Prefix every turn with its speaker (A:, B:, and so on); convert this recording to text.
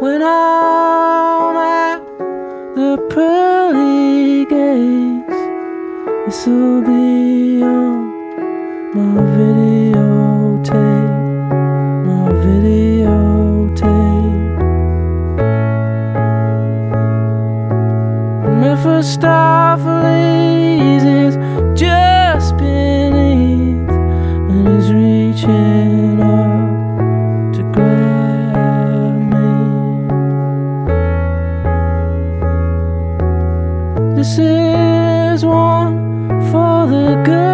A: when I'm at the pearly gates. This will be on my videotape, my videotape. And if I This is one for the good.